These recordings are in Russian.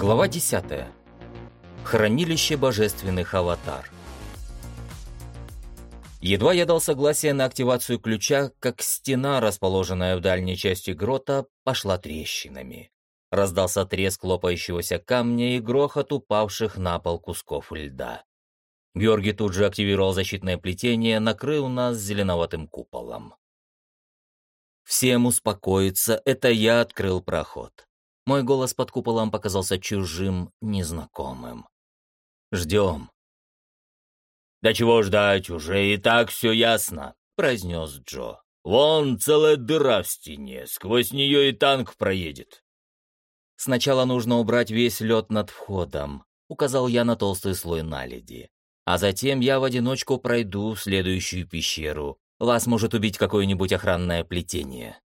Глава 10. Хранилище божественных аватар. Едва я дал согласие на активацию ключа, как стена, расположенная в дальней части грота, пошла трещинами. Раздался треск лопающегося камня и грохот упавших на пол кусков льда. Георгий тут же активировал защитное плетение, накрыл нас зеленоватым куполом. Всем успокоиться, это я открыл проход. Мой голос под куполом показался чужим, незнакомым. «Ждем». «Да чего ждать, уже и так все ясно», — произнес Джо. «Вон целая дыра в стене, сквозь нее и танк проедет». «Сначала нужно убрать весь лед над входом», — указал я на толстый слой наледи. «А затем я в одиночку пройду в следующую пещеру. Вас может убить какое-нибудь охранное плетение».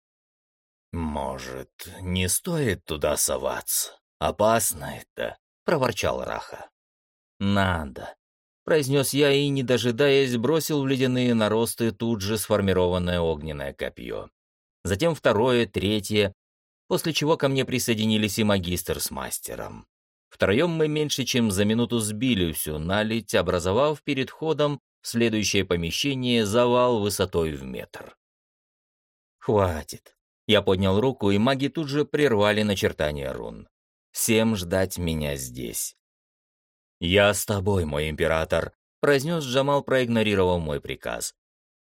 «Может, не стоит туда соваться? Опасно это», — проворчал Раха. «Надо», — произнес я и, не дожидаясь, бросил в ледяные наросты тут же сформированное огненное копье. Затем второе, третье, после чего ко мне присоединились и магистр с мастером. Втроем мы меньше чем за минуту сбили всю наледь, образовав перед ходом в следующее помещение завал высотой в метр. «Хватит. Я поднял руку, и маги тут же прервали начертание рун. Всем ждать меня здесь. «Я с тобой, мой император», — произнес Джамал, проигнорировав мой приказ.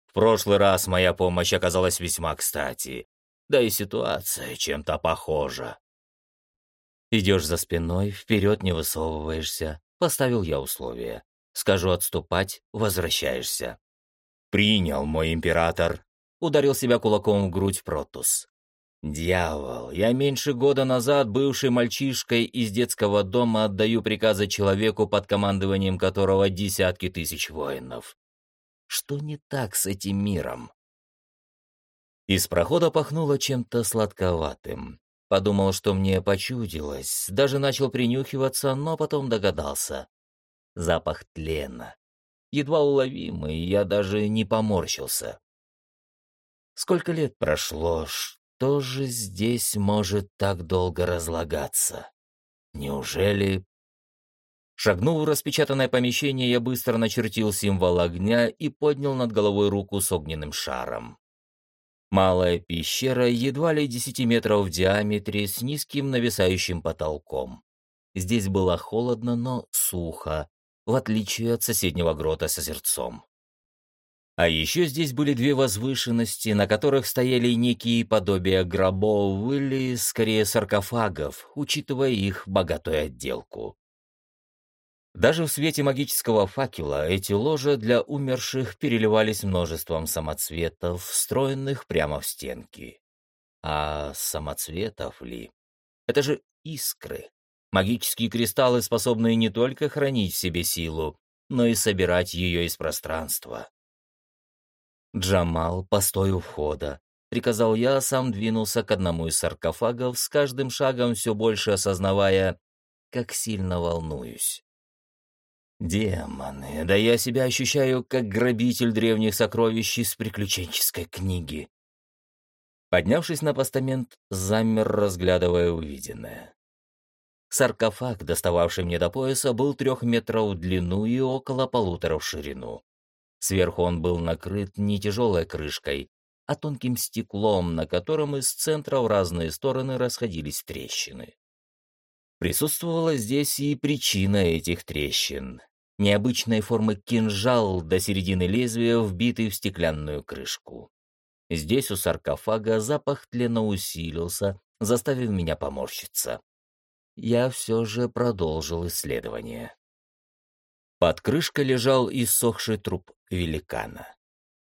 «В прошлый раз моя помощь оказалась весьма кстати, да и ситуация чем-то похожа». «Идешь за спиной, вперед не высовываешься», — поставил я условие. «Скажу отступать, возвращаешься». «Принял, мой император», — ударил себя кулаком в грудь Протус. Дьявол, я меньше года назад, бывший мальчишкой из детского дома, отдаю приказы человеку, под командованием которого десятки тысяч воинов. Что не так с этим миром? Из прохода пахнуло чем-то сладковатым. Подумал, что мне почудилось, даже начал принюхиваться, но потом догадался. Запах тлена. Едва уловимый, я даже не поморщился. Сколько лет прошло, что же здесь может так долго разлагаться? Неужели... Шагнув в распечатанное помещение, я быстро начертил символ огня и поднял над головой руку с огненным шаром. Малая пещера, едва ли десяти метров в диаметре, с низким нависающим потолком. Здесь было холодно, но сухо, в отличие от соседнего грота с озерцом. А еще здесь были две возвышенности, на которых стояли некие подобия гробов или, скорее, саркофагов, учитывая их богатую отделку. Даже в свете магического факела эти ложа для умерших переливались множеством самоцветов, встроенных прямо в стенки. А самоцветов ли? Это же искры. Магические кристаллы, способные не только хранить в себе силу, но и собирать ее из пространства. «Джамал, постой у входа», — приказал я, сам двинулся к одному из саркофагов, с каждым шагом все больше осознавая, как сильно волнуюсь. Демоны, да я себя ощущаю как грабитель древних сокровищ из приключенческой книги. Поднявшись на постамент, замер, разглядывая увиденное. Саркофаг, достававший мне до пояса, был трех метров в длину и около полутора в ширину. Сверху он был накрыт не тяжелой крышкой, а тонким стеклом, на котором из центра в разные стороны расходились трещины. Присутствовала здесь и причина этих трещин. Необычной формы кинжал до середины лезвия, вбитый в стеклянную крышку. Здесь у саркофага запах тлена усилился, заставив меня поморщиться. Я все же продолжил исследование. Под крышкой лежал иссохший труп великана.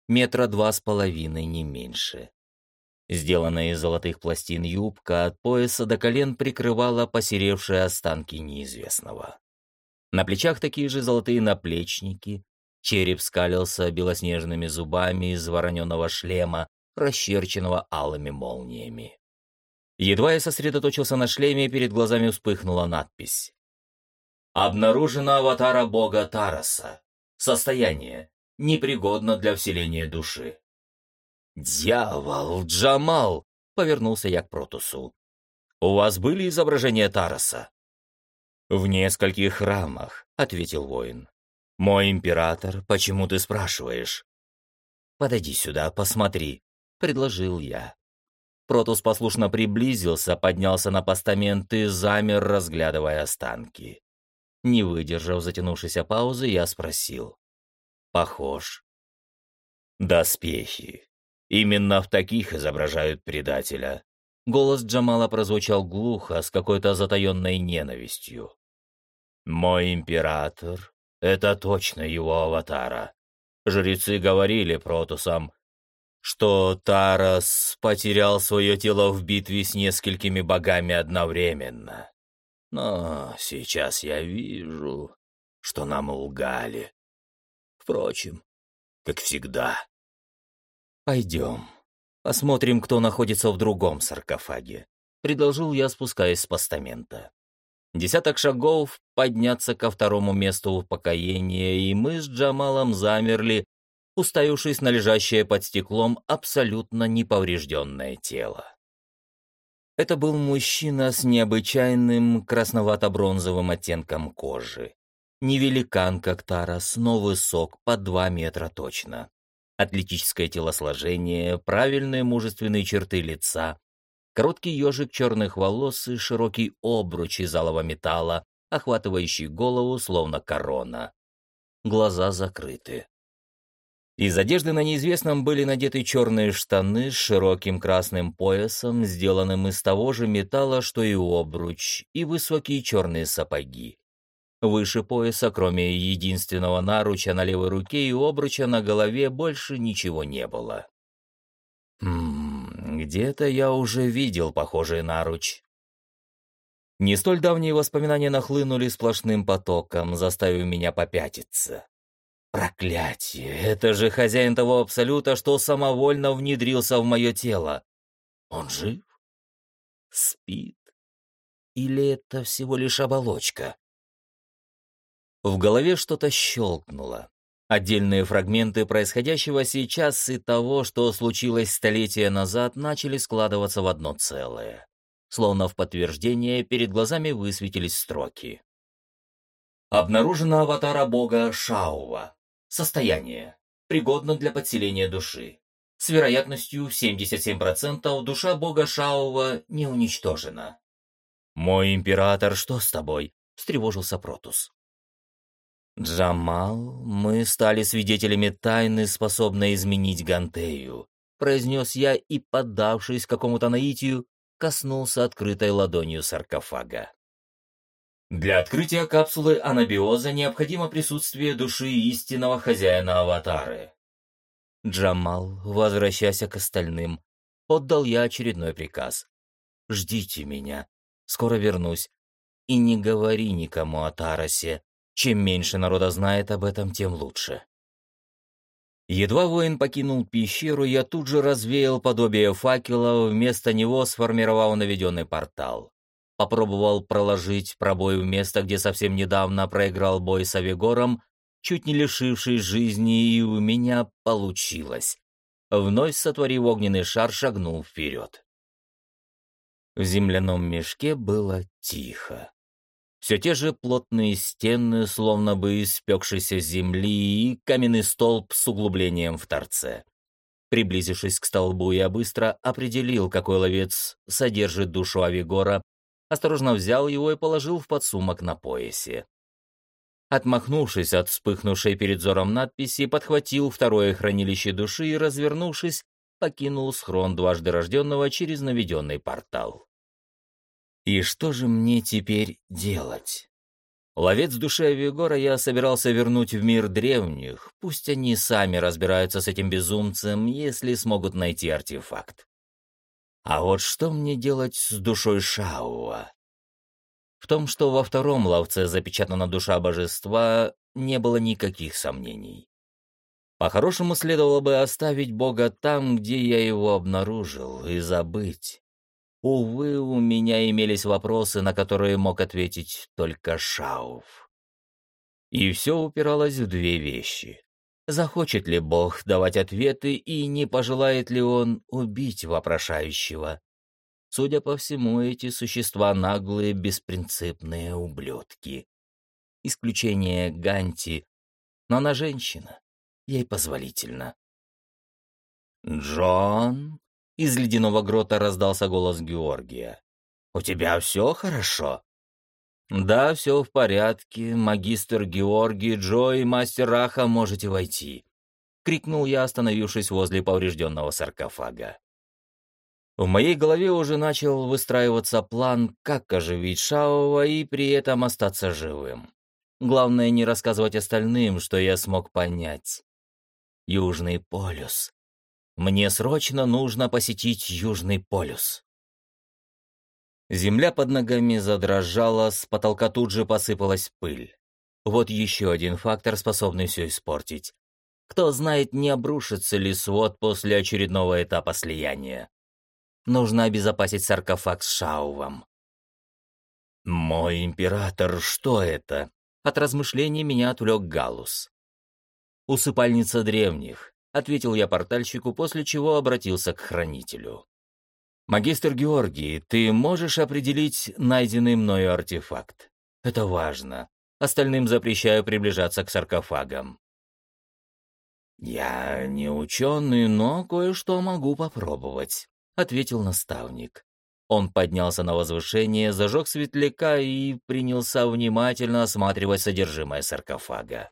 Метра два с половиной, не меньше. Сделанная из золотых пластин юбка от пояса до колен прикрывала посеревшие останки неизвестного. На плечах такие же золотые наплечники, череп скалился белоснежными зубами из вороненого шлема, расчерченного алыми молниями. Едва я сосредоточился на шлеме, перед глазами вспыхнула надпись Обнаружена аватара бога Тараса. Состояние. Непригодно для вселения души. «Дьявол, Джамал!» — повернулся я к Протусу. «У вас были изображения Тараса?» «В нескольких храмах», — ответил воин. «Мой император, почему ты спрашиваешь?» «Подойди сюда, посмотри», — предложил я. Протус послушно приблизился, поднялся на постамент и замер, разглядывая останки. Не выдержав затянувшейся паузы, я спросил. «Похож?» «Доспехи. Именно в таких изображают предателя». Голос Джамала прозвучал глухо, с какой-то затаенной ненавистью. «Мой император — это точно его аватара. Жрецы говорили протусам, что Тарас потерял свое тело в битве с несколькими богами одновременно. Но сейчас я вижу, что нам лгали. Впрочем, как всегда. Пойдем, посмотрим, кто находится в другом саркофаге. Предложил я, спускаясь с постамента. Десяток шагов подняться ко второму месту упокоения, и мы с Джамалом замерли, уставившись на лежащее под стеклом абсолютно неповрежденное тело. Это был мужчина с необычайным красновато-бронзовым оттенком кожи. Не великан, как Тарас, но высок, по два метра точно. Атлетическое телосложение, правильные мужественные черты лица, короткий ежик черных волос и широкий обруч из алого металла, охватывающий голову, словно корона. Глаза закрыты. Из одежды на неизвестном были надеты черные штаны с широким красным поясом, сделанным из того же металла, что и обруч, и высокие черные сапоги. Выше пояса, кроме единственного наруча на левой руке и обруча на голове, больше ничего не было. Ммм, где-то я уже видел похожий наруч. Не столь давние воспоминания нахлынули сплошным потоком, заставив меня попятиться. Проклятие! Это же хозяин того абсолюта, что самовольно внедрился в мое тело. Он жив? Спит? Или это всего лишь оболочка? В голове что-то щелкнуло. Отдельные фрагменты происходящего сейчас и того, что случилось столетия назад, начали складываться в одно целое. Словно в подтверждение перед глазами высветились строки. Обнаружена аватара бога Шаува. Состояние. Пригодно для подселения души. С вероятностью 77% душа бога Шаува не уничтожена. «Мой император, что с тобой?» — встревожился Протус. «Джамал, мы стали свидетелями тайны, способной изменить Гантею», произнес я и, поддавшись какому-то наитию, коснулся открытой ладонью саркофага. Для открытия капсулы анабиоза необходимо присутствие души истинного хозяина аватары. Джамал, возвращайся к остальным, отдал я очередной приказ. «Ждите меня, скоро вернусь, и не говори никому о Тарасе, чем меньше народа знает об этом, тем лучше». Едва воин покинул пещеру, я тут же развеял подобие факела, вместо него сформировал наведенный портал попробовал проложить пробой в место, где совсем недавно проиграл бой с Авигором, чуть не лишившись жизни, и у меня получилось. Вновь сотворив огненный шар, шагнул вперед. В земляном мешке было тихо. Все те же плотные стены, словно бы испекшейся земли, и каменный столб с углублением в торце. Приблизившись к столбу, я быстро определил, какой ловец содержит душу Авигора, осторожно взял его и положил в подсумок на поясе. Отмахнувшись от вспыхнувшей перед взором надписи, подхватил второе хранилище души и, развернувшись, покинул схрон дважды рожденного через наведенный портал. И что же мне теперь делать? Ловец души Авигора я собирался вернуть в мир древних, пусть они сами разбираются с этим безумцем, если смогут найти артефакт. А вот что мне делать с душой Шауа? В том, что во втором ловце запечатана душа божества, не было никаких сомнений. По-хорошему следовало бы оставить Бога там, где я его обнаружил, и забыть. Увы, у меня имелись вопросы, на которые мог ответить только Шауф. И все упиралось в две вещи. Захочет ли Бог давать ответы и не пожелает ли он убить вопрошающего? Судя по всему, эти существа наглые, беспринципные ублюдки. Исключение Ганти, но она женщина, ей позволительно. «Джон?» — из ледяного грота раздался голос Георгия. «У тебя все хорошо?» «Да, все в порядке. Магистр Георгий, Джо и мастер Раха можете войти», — крикнул я, остановившись возле поврежденного саркофага. В моей голове уже начал выстраиваться план, как оживить Шаова и при этом остаться живым. Главное не рассказывать остальным, что я смог понять. Южный полюс. Мне срочно нужно посетить Южный полюс. Земля под ногами задрожала, с потолка тут же посыпалась пыль. Вот еще один фактор, способный все испортить. Кто знает, не обрушится ли свод после очередного этапа слияния. Нужно обезопасить саркофаг с Шаувом. «Мой император, что это?» От размышлений меня отвлек Галус. «Усыпальница древних», — ответил я портальщику, после чего обратился к хранителю. «Магистр Георгий, ты можешь определить найденный мною артефакт? Это важно. Остальным запрещаю приближаться к саркофагам». «Я не ученый, но кое-что могу попробовать», — ответил наставник. Он поднялся на возвышение, зажег светляка и принялся внимательно осматривать содержимое саркофага.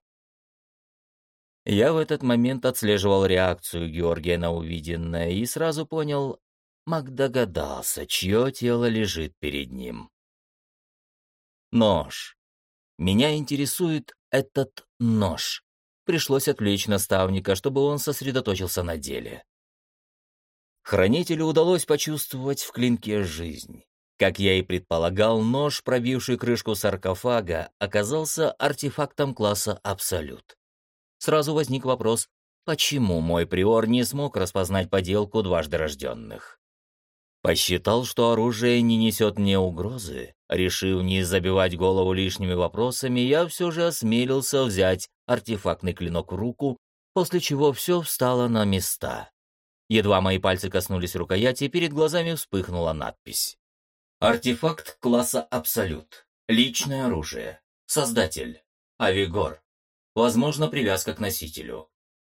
Я в этот момент отслеживал реакцию Георгия на увиденное и сразу понял, Мак догадался, чье тело лежит перед ним. Нож. Меня интересует этот нож. Пришлось отвлечь наставника, чтобы он сосредоточился на деле. Хранителю удалось почувствовать в клинке жизнь. Как я и предполагал, нож, пробивший крышку саркофага, оказался артефактом класса «Абсолют». Сразу возник вопрос, почему мой приор не смог распознать поделку дважды рожденных? Посчитал, что оружие не несет мне угрозы. Решив не забивать голову лишними вопросами, я все же осмелился взять артефактный клинок в руку, после чего все встало на места. Едва мои пальцы коснулись рукояти, перед глазами вспыхнула надпись. Артефакт класса Абсолют. Личное оружие. Создатель. Авигор. Возможно, привязка к носителю.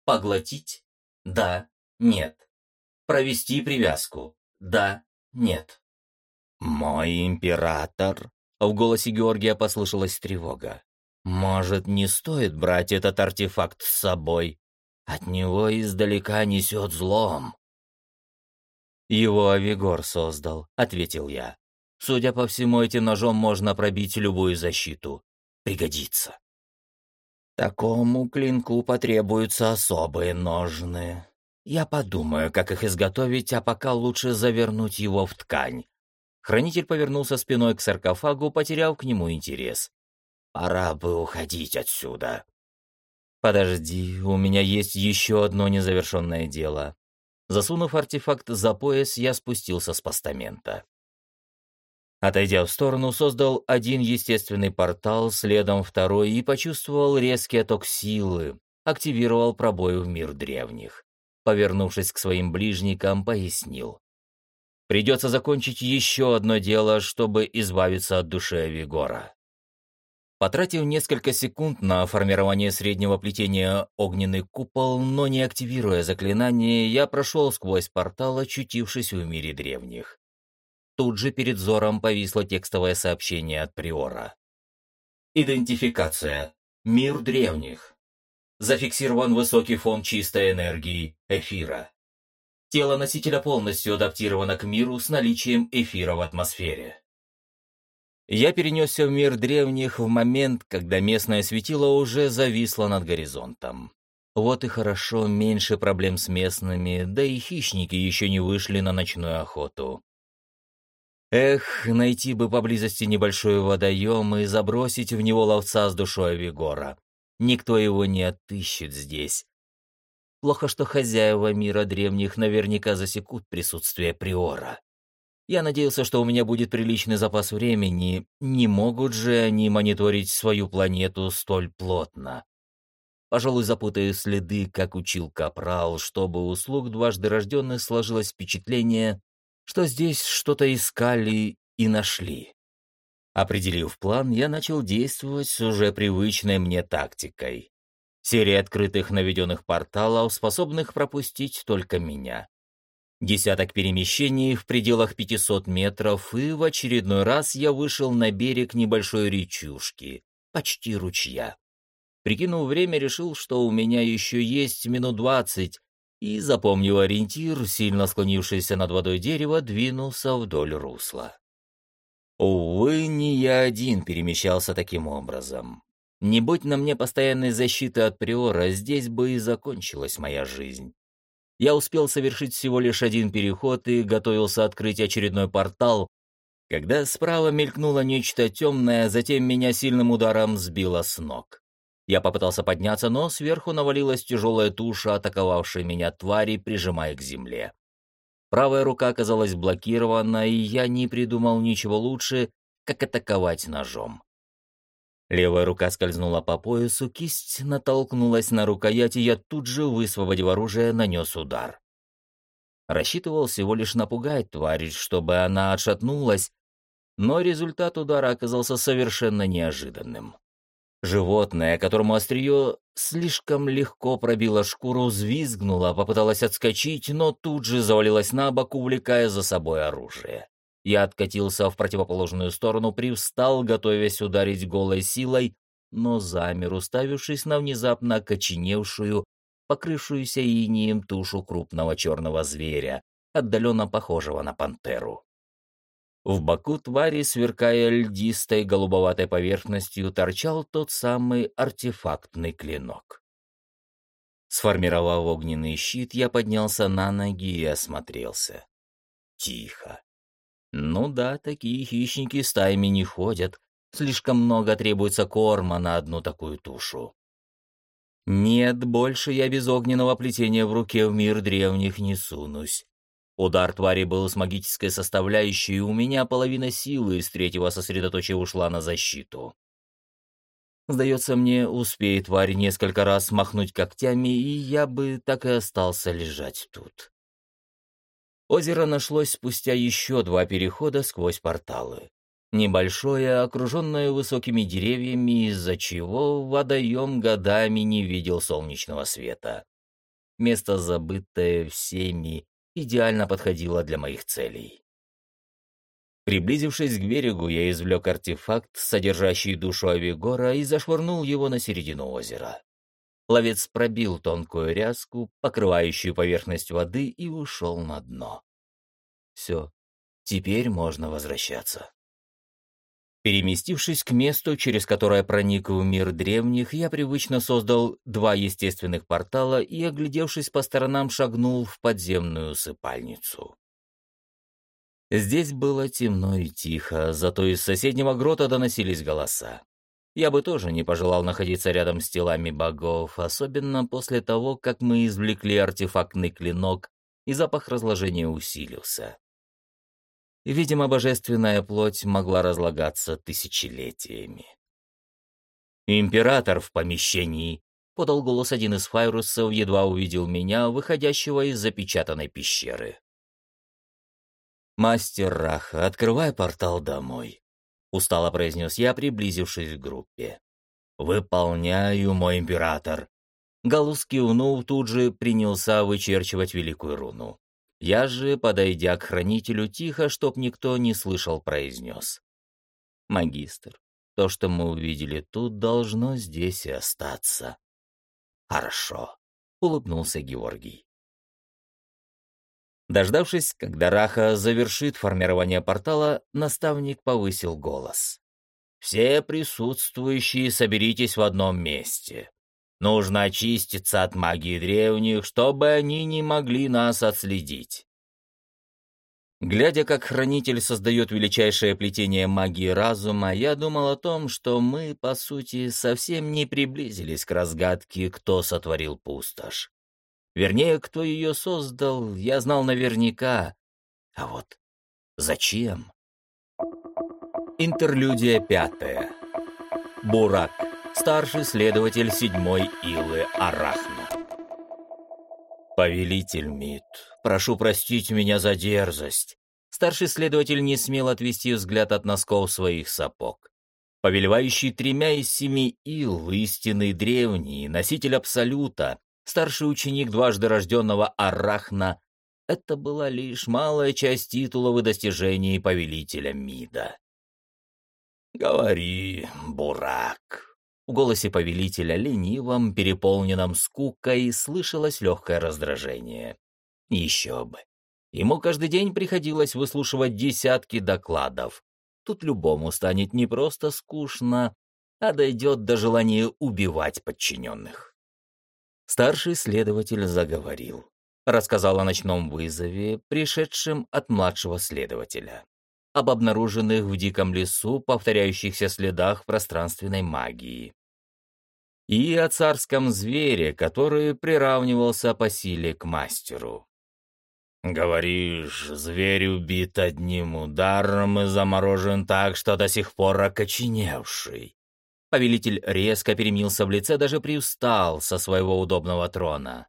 Поглотить? Да. Нет. Провести привязку. Да, нет. «Мой император?» В голосе Георгия послышалась тревога. «Может, не стоит брать этот артефакт с собой? От него издалека несет злом». «Его Авигор создал», — ответил я. «Судя по всему, этим ножом можно пробить любую защиту. Пригодится». «Такому клинку потребуются особые ножны», я подумаю, как их изготовить, а пока лучше завернуть его в ткань. Хранитель повернулся спиной к саркофагу, потеряв к нему интерес. Пора бы уходить отсюда. Подожди, у меня есть еще одно незавершенное дело. Засунув артефакт за пояс, я спустился с постамента. Отойдя в сторону, создал один естественный портал, следом второй и почувствовал резкий отток силы, активировал пробой в мир древних повернувшись к своим ближникам, пояснил. «Придется закончить еще одно дело, чтобы избавиться от души Вигора». Потратив несколько секунд на формирование среднего плетения огненный купол, но не активируя заклинание, я прошел сквозь портал, очутившись в мире древних. Тут же перед взором повисло текстовое сообщение от Приора. Идентификация. Мир древних зафиксирован высокий фон чистой энергии эфира. Тело носителя полностью адаптировано к миру с наличием эфира в атмосфере. Я перенесся в мир древних в момент, когда местное светило уже зависло над горизонтом. Вот и хорошо, меньше проблем с местными, да и хищники еще не вышли на ночную охоту. Эх, найти бы поблизости небольшой водоем и забросить в него ловца с душой Вигора. Никто его не отыщет здесь. Плохо, что хозяева мира древних наверняка засекут присутствие Приора. Я надеялся, что у меня будет приличный запас времени. Не могут же они мониторить свою планету столь плотно. Пожалуй, запутаю следы, как учил Капрал, чтобы у слуг дважды рожденных сложилось впечатление, что здесь что-то искали и нашли. Определив план, я начал действовать с уже привычной мне тактикой. Серия открытых наведенных порталов, способных пропустить только меня. Десяток перемещений в пределах 500 метров, и в очередной раз я вышел на берег небольшой речушки, почти ручья. Прикинув время, решил, что у меня еще есть минут двадцать, и, запомнив ориентир, сильно склонившийся над водой дерево, двинулся вдоль русла. Увы, не я один перемещался таким образом. Не будь на мне постоянной защиты от Приора, здесь бы и закончилась моя жизнь. Я успел совершить всего лишь один переход и готовился открыть очередной портал, когда справа мелькнуло нечто темное, затем меня сильным ударом сбило с ног. Я попытался подняться, но сверху навалилась тяжелая туша, атаковавшая меня твари, прижимая к земле. Правая рука оказалась блокирована, и я не придумал ничего лучше, как атаковать ножом. Левая рука скользнула по поясу, кисть натолкнулась на рукоять, и я тут же, высвободив оружие, нанес удар. Рассчитывал всего лишь напугать тварь, чтобы она отшатнулась, но результат удара оказался совершенно неожиданным. Животное, которому острие слишком легко пробило шкуру, взвизгнуло, попыталось отскочить, но тут же завалилось на бок, увлекая за собой оружие. Я откатился в противоположную сторону, привстал, готовясь ударить голой силой, но замер, уставившись на внезапно окоченевшую, покрывшуюся инием тушу крупного черного зверя, отдаленно похожего на пантеру. В боку твари, сверкая льдистой голубоватой поверхностью, торчал тот самый артефактный клинок. Сформировав огненный щит, я поднялся на ноги и осмотрелся. Тихо. Ну да, такие хищники стаями не ходят. Слишком много требуется корма на одну такую тушу. Нет, больше я без огненного плетения в руке в мир древних не сунусь. Удар твари был с магической составляющей, и у меня половина силы из третьего сосредоточия ушла на защиту. Сдается мне, успеет тварь несколько раз махнуть когтями, и я бы так и остался лежать тут. Озеро нашлось спустя еще два перехода сквозь порталы. Небольшое, окруженное высокими деревьями, из-за чего водоем годами не видел солнечного света. Место, забытое всеми, идеально подходило для моих целей. Приблизившись к берегу, я извлек артефакт, содержащий душу Авигора, и зашвырнул его на середину озера. Ловец пробил тонкую ряску, покрывающую поверхность воды, и ушел на дно. Все, теперь можно возвращаться. Переместившись к месту, через которое проник в мир древних, я привычно создал два естественных портала и, оглядевшись по сторонам, шагнул в подземную усыпальницу. Здесь было темно и тихо, зато из соседнего грота доносились голоса. Я бы тоже не пожелал находиться рядом с телами богов, особенно после того, как мы извлекли артефактный клинок, и запах разложения усилился. Видимо, божественная плоть могла разлагаться тысячелетиями. «Император в помещении», — подал голос один из файрусов, едва увидел меня, выходящего из запечатанной пещеры. «Мастер Раха, открывай портал домой», — устало произнес я, приблизившись к группе. «Выполняю, мой император». Галус кивнул, тут же принялся вычерчивать великую руну. Я же, подойдя к хранителю, тихо, чтоб никто не слышал, произнес. «Магистр, то, что мы увидели тут, должно здесь и остаться». «Хорошо», — улыбнулся Георгий. Дождавшись, когда Раха завершит формирование портала, наставник повысил голос. «Все присутствующие соберитесь в одном месте. Нужно очиститься от магии древних, чтобы они не могли нас отследить». Глядя, как хранитель создает величайшее плетение магии разума, я думал о том, что мы, по сути, совсем не приблизились к разгадке, кто сотворил пустошь. Вернее, кто ее создал, я знал наверняка. А вот зачем? Интерлюдия пятая. Бурак, старший следователь седьмой Илы Арахна. «Повелитель Мид, прошу простить меня за дерзость. Старший следователь не смел отвести взгляд от носков своих сапог. Повелевающий тремя из семи ил, истинный древний, носитель Абсолюта, старший ученик дважды рожденного Арахна, это была лишь малая часть титулов и достижений повелителя МИДа. «Говори, бурак!» В голосе повелителя ленивом, переполненном скукой, слышалось легкое раздражение. Еще бы. Ему каждый день приходилось выслушивать десятки докладов. Тут любому станет не просто скучно, а дойдет до желания убивать подчиненных. Старший следователь заговорил. Рассказал о ночном вызове, пришедшем от младшего следователя. Об обнаруженных в диком лесу повторяющихся следах пространственной магии и о царском звере, который приравнивался по силе к мастеру. «Говоришь, зверь убит одним ударом и заморожен так, что до сих пор окоченевший». Повелитель резко перемился в лице, даже приустал со своего удобного трона.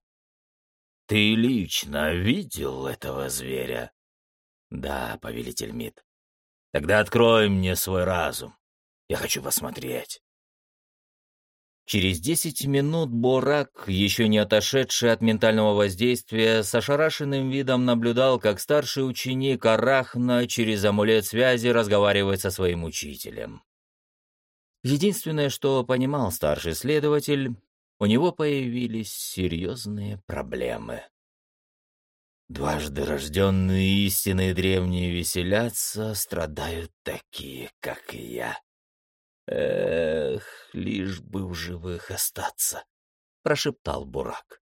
«Ты лично видел этого зверя?» «Да, повелитель Мид». «Тогда открой мне свой разум. Я хочу посмотреть». Через десять минут Борак, еще не отошедший от ментального воздействия, с ошарашенным видом наблюдал, как старший ученик Арахна через амулет связи разговаривает со своим учителем. Единственное, что понимал старший следователь, у него появились серьезные проблемы. Дважды рожденные истинные древние веселятся, страдают такие, как и я. Эх, лишь бы в живых остаться, — прошептал Бурак.